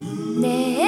네.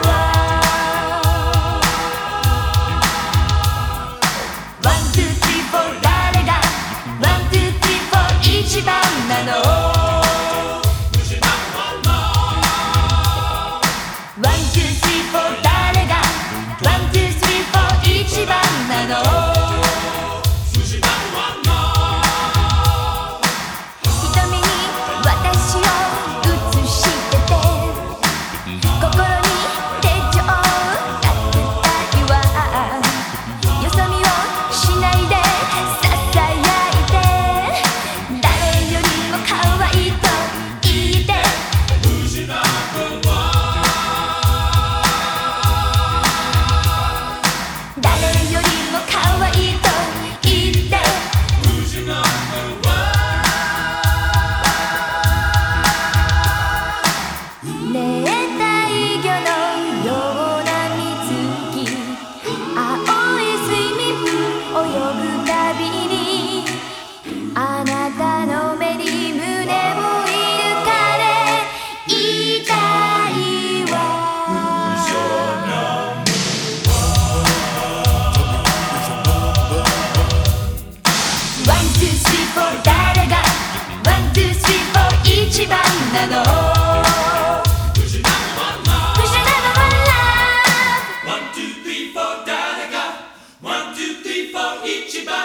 know. One, two, three. four 誰がワンツースリーフォー一番なの Ichiban!